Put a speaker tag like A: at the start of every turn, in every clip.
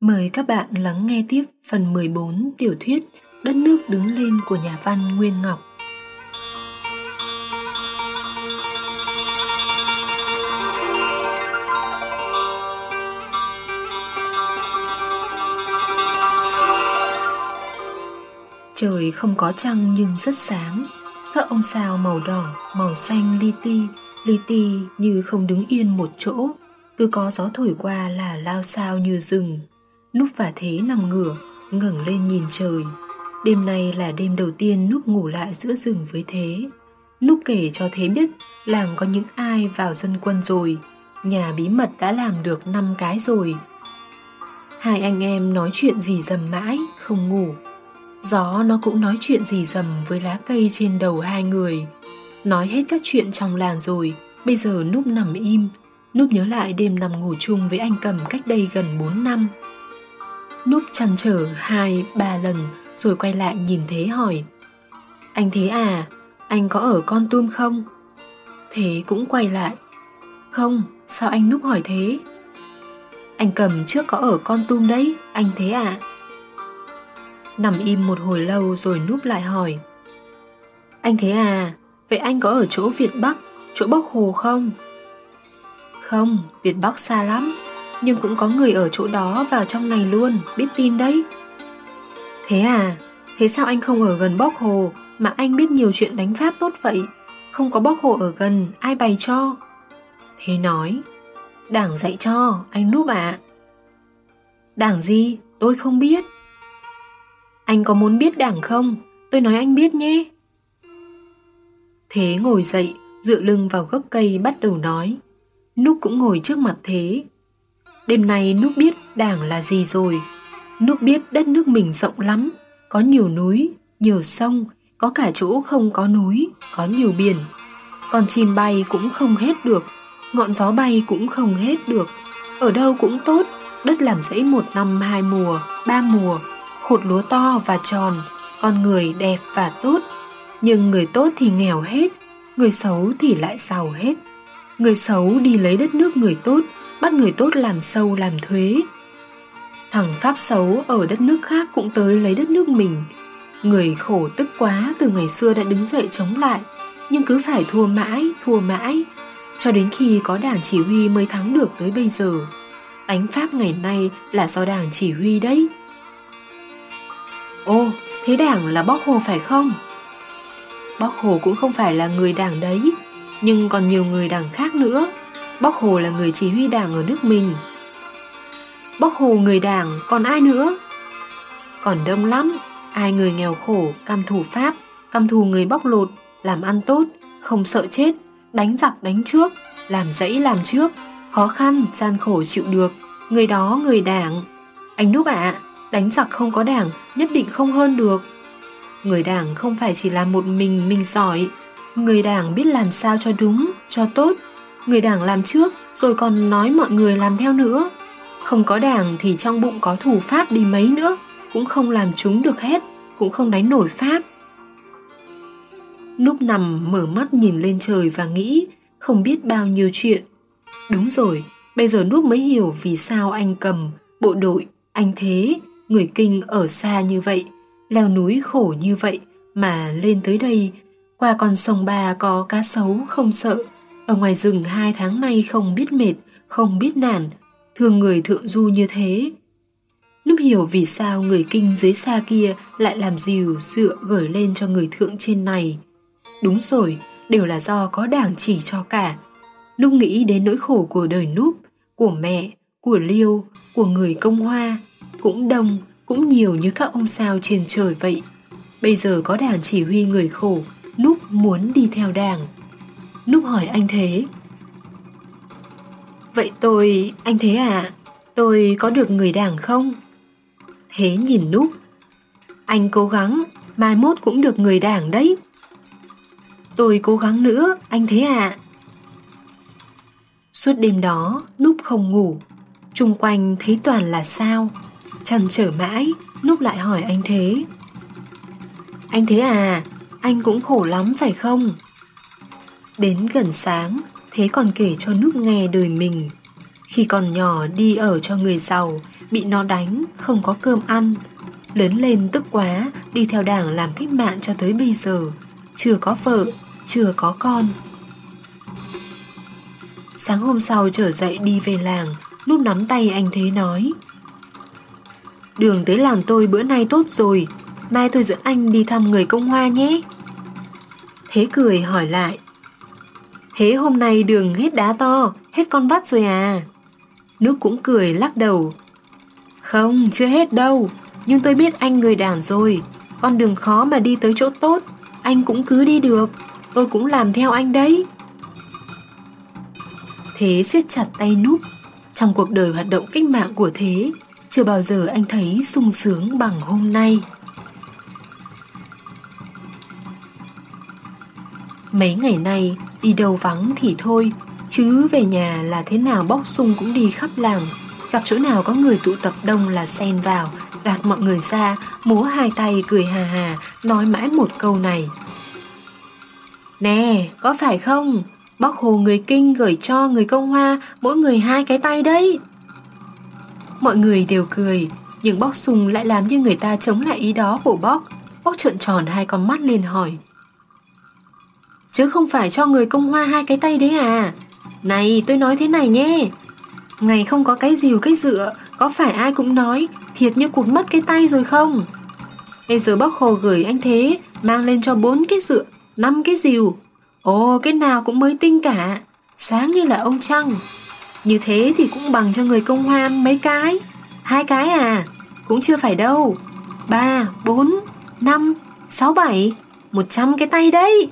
A: Mời các bạn lắng nghe tiếp phần 14 tiểu thuyết Đất nước đứng lên của nhà văn Nguyên Ngọc. Trời không có trăng nhưng rất sáng, các ông sao màu đỏ, màu xanh li ti, li ti như không đứng yên một chỗ, cứ có gió thổi qua là lao sao như rừng. Núp và Thế nằm ngửa, ngẩng lên nhìn trời. Đêm nay là đêm đầu tiên Núp ngủ lại giữa rừng với Thế. Núp kể cho Thế biết làng có những ai vào dân quân rồi. Nhà bí mật đã làm được 5 cái rồi. Hai anh em nói chuyện gì dầm mãi, không ngủ. Gió nó cũng nói chuyện gì dầm với lá cây trên đầu hai người. Nói hết các chuyện trong làng rồi, bây giờ Núp nằm im. Núp nhớ lại đêm nằm ngủ chung với anh cầm cách đây gần 4 năm. Núp chăn trở hai, ba lần rồi quay lại nhìn Thế hỏi Anh Thế à, anh có ở con tum không? Thế cũng quay lại Không, sao anh Núp hỏi thế? Anh cầm trước có ở con tum đấy, anh Thế à? Nằm im một hồi lâu rồi Núp lại hỏi Anh Thế à, vậy anh có ở chỗ Việt Bắc, chỗ bốc Hồ không? Không, Việt Bắc xa lắm nhưng cũng có người ở chỗ đó vào trong này luôn, biết tin đấy. Thế à, thế sao anh không ở gần bóc hồ mà anh biết nhiều chuyện đánh Pháp tốt vậy? Không có bóc hồ ở gần, ai bày cho? Thế nói, đảng dạy cho, anh núp ạ. À. Đảng gì? Tôi không biết. Anh có muốn biết đảng không? Tôi nói anh biết nhé. Thế ngồi dậy, dựa lưng vào gốc cây bắt đầu nói. Núp cũng ngồi trước mặt Thế, Đêm nay Núp biết đảng là gì rồi. Núp biết đất nước mình rộng lắm, có nhiều núi, nhiều sông, có cả chỗ không có núi, có nhiều biển. Còn chim bay cũng không hết được, ngọn gió bay cũng không hết được. Ở đâu cũng tốt, đất làm rẫy một năm hai mùa, ba mùa, hột lúa to và tròn, con người đẹp và tốt. Nhưng người tốt thì nghèo hết, người xấu thì lại giàu hết. Người xấu đi lấy đất nước người tốt, bắt người tốt làm sâu làm thuế. Thằng Pháp xấu ở đất nước khác cũng tới lấy đất nước mình. Người khổ tức quá từ ngày xưa đã đứng dậy chống lại, nhưng cứ phải thua mãi, thua mãi, cho đến khi có đảng chỉ huy mới thắng được tới bây giờ. Đánh Pháp ngày nay là do đảng chỉ huy đấy. Ô, thế đảng là Bóc Hồ phải không? Bóc Hồ cũng không phải là người đảng đấy, nhưng còn nhiều người đảng khác nữa. Bóc Hồ là người chỉ huy đảng ở nước mình. Bóc Hồ người đảng, còn ai nữa? Còn đông lắm, ai người nghèo khổ, cam thù Pháp, cam thù người bóc lột, làm ăn tốt, không sợ chết, đánh giặc đánh trước, làm dãy làm trước, khó khăn, gian khổ chịu được, người đó người đảng. Anh Núp ạ, đánh giặc không có đảng, nhất định không hơn được. Người đảng không phải chỉ là một mình mình giỏi, người đảng biết làm sao cho đúng, cho tốt, Người đảng làm trước rồi còn nói mọi người làm theo nữa. Không có đảng thì trong bụng có thủ pháp đi mấy nữa, cũng không làm chúng được hết, cũng không đánh nổi pháp. Núp nằm mở mắt nhìn lên trời và nghĩ không biết bao nhiêu chuyện. Đúng rồi, bây giờ Núp mới hiểu vì sao anh cầm, bộ đội, anh thế, người kinh ở xa như vậy, leo núi khổ như vậy mà lên tới đây, qua con sông Ba có cá sấu không sợ, ở ngoài rừng hai tháng nay không biết mệt, không biết nản, thương người thượng du như thế. Núp hiểu vì sao người kinh dưới xa kia lại làm dìu dựa gửi lên cho người thượng trên này. Đúng rồi, đều là do có đảng chỉ cho cả. Núp nghĩ đến nỗi khổ của đời Núp, của mẹ, của Liêu, của người công hoa, cũng đông, cũng nhiều như các ông sao trên trời vậy. Bây giờ có đảng chỉ huy người khổ, Núp muốn đi theo đảng. Núp hỏi anh Thế. Vậy tôi, anh Thế à, tôi có được người đảng không? Thế nhìn Núp. Anh cố gắng, mai mốt cũng được người đảng đấy. Tôi cố gắng nữa, anh Thế à. Suốt đêm đó, Núp không ngủ. Trung quanh thấy toàn là sao. Chần trở mãi, Núp lại hỏi anh Thế. Anh Thế à, anh cũng khổ lắm phải không? Đến gần sáng, Thế còn kể cho Núp nghe đời mình. Khi còn nhỏ đi ở cho người giàu, bị nó đánh, không có cơm ăn. Lớn lên tức quá, đi theo đảng làm cách mạng cho tới bây giờ. Chưa có vợ, chưa có con. Sáng hôm sau trở dậy đi về làng, lúc nắm tay anh Thế nói. Đường tới làng tôi bữa nay tốt rồi, mai tôi dẫn anh đi thăm người công hoa nhé. Thế cười hỏi lại. Thế hôm nay đường hết đá to, hết con vắt rồi à? Nước cũng cười lắc đầu. Không, chưa hết đâu, nhưng tôi biết anh người đảng rồi, con đường khó mà đi tới chỗ tốt, anh cũng cứ đi được, tôi cũng làm theo anh đấy. Thế siết chặt tay núp, trong cuộc đời hoạt động cách mạng của Thế, chưa bao giờ anh thấy sung sướng bằng hôm nay. Mấy ngày nay, đi đâu vắng thì thôi, chứ về nhà là thế nào bóc sung cũng đi khắp làng. Gặp chỗ nào có người tụ tập đông là xen vào, gạt mọi người ra, múa hai tay cười hà hà, nói mãi một câu này. Nè, có phải không? Bóc hồ người kinh gửi cho người công hoa mỗi người hai cái tay đấy. Mọi người đều cười, nhưng bóc sung lại làm như người ta chống lại ý đó của bóc. Bóc trợn tròn hai con mắt lên hỏi. Chứ không phải cho người công hoa hai cái tay đấy à? Này, tôi nói thế này nhé. Ngày không có cái dìu cái dựa, có phải ai cũng nói thiệt như cụt mất cái tay rồi không? Bây giờ bác hồ gửi anh thế, mang lên cho bốn cái dựa, năm cái dìu. Ồ, cái nào cũng mới tinh cả, sáng như là ông Trăng. Như thế thì cũng bằng cho người công hoa mấy cái. Hai cái à, cũng chưa phải đâu. Ba, bốn, năm, sáu, bảy, một trăm cái tay đấy.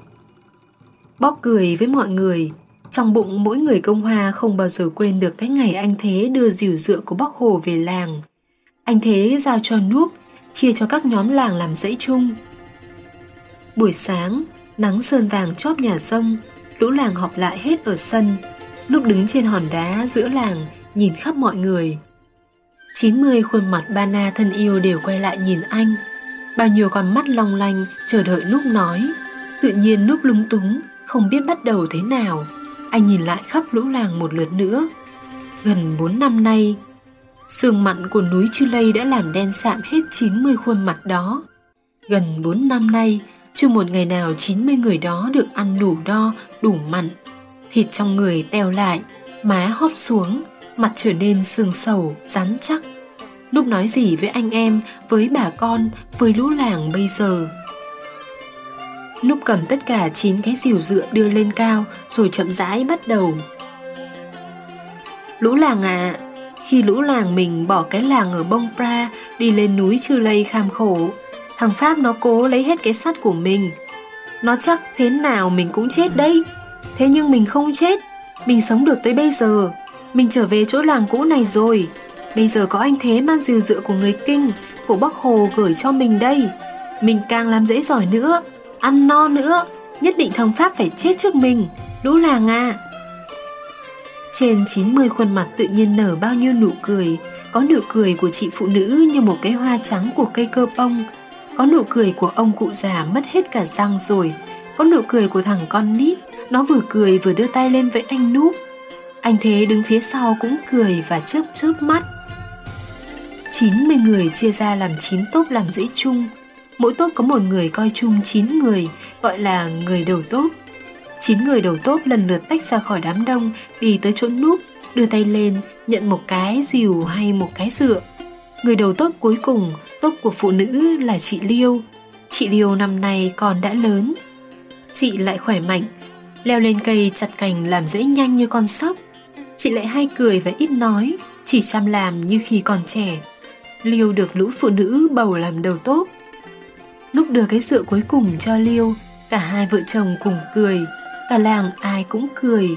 A: Bóc cười với mọi người, trong bụng mỗi người công hoa không bao giờ quên được cái ngày anh Thế đưa dìu dựa của bác Hồ về làng. Anh Thế giao cho núp, chia cho các nhóm làng làm dãy chung. Buổi sáng, nắng sơn vàng chóp nhà sông, lũ làng họp lại hết ở sân. lúc đứng trên hòn đá giữa làng, nhìn khắp mọi người. 90 khuôn mặt ba na thân yêu đều quay lại nhìn anh. Bao nhiêu con mắt long lanh chờ đợi Núp nói. Tự nhiên Núp lúng túng, không biết bắt đầu thế nào. Anh nhìn lại khắp lũ làng một lượt nữa. Gần 4 năm nay, sương mặn của núi Chư Lây đã làm đen sạm hết 90 khuôn mặt đó. Gần 4 năm nay, chưa một ngày nào 90 người đó được ăn đủ đo, đủ mặn. Thịt trong người teo lại, má hóp xuống, mặt trở nên sương sầu, rắn chắc. Lúc nói gì với anh em, với bà con, với lũ làng bây giờ lúc cầm tất cả 9 cái rìu dựa đưa lên cao rồi chậm rãi bắt đầu. Lũ làng à, khi lũ làng mình bỏ cái làng ở Bông Pra đi lên núi Chư Lây kham khổ, thằng Pháp nó cố lấy hết cái sắt của mình. Nó chắc thế nào mình cũng chết đấy. Thế nhưng mình không chết, mình sống được tới bây giờ. Mình trở về chỗ làng cũ này rồi. Bây giờ có anh Thế mang rìu dựa của người Kinh, của Bắc Hồ gửi cho mình đây. Mình càng làm dễ giỏi nữa, ăn no nữa, nhất định thằng Pháp phải chết trước mình, lũ làng à. Trên 90 khuôn mặt tự nhiên nở bao nhiêu nụ cười, có nụ cười của chị phụ nữ như một cái hoa trắng của cây cơ bông, có nụ cười của ông cụ già mất hết cả răng rồi, có nụ cười của thằng con nít, nó vừa cười vừa đưa tay lên với anh núp. Anh Thế đứng phía sau cũng cười và chớp chớp mắt. 90 người chia ra làm 9 tốp làm dễ chung, Mỗi tốp có một người coi chung 9 người, gọi là người đầu tốp. 9 người đầu tốp lần lượt tách ra khỏi đám đông, đi tới chỗ núp, đưa tay lên, nhận một cái dìu hay một cái dựa. Người đầu tốp cuối cùng, tốp của phụ nữ là chị Liêu. Chị Liêu năm nay còn đã lớn. Chị lại khỏe mạnh, leo lên cây chặt cành làm dễ nhanh như con sóc. Chị lại hay cười và ít nói, chỉ chăm làm như khi còn trẻ. Liêu được lũ phụ nữ bầu làm đầu tốp. Lúc đưa cái rượu cuối cùng cho Liêu, cả hai vợ chồng cùng cười, cả làng ai cũng cười,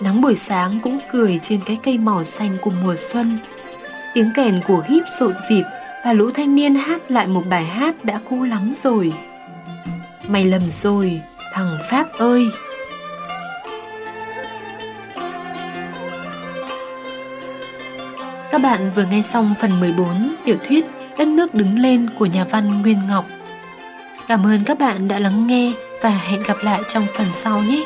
A: nắng buổi sáng cũng cười trên cái cây màu xanh của mùa xuân. Tiếng kèn của gíp rộn rịp và lũ thanh niên hát lại một bài hát đã cũ lắm rồi. Mày lầm rồi, thằng Pháp ơi! Các bạn vừa nghe xong phần 14 tiểu thuyết Đất nước đứng lên của nhà văn Nguyên Ngọc. Cảm ơn các bạn đã lắng nghe và hẹn gặp lại trong phần sau nhé.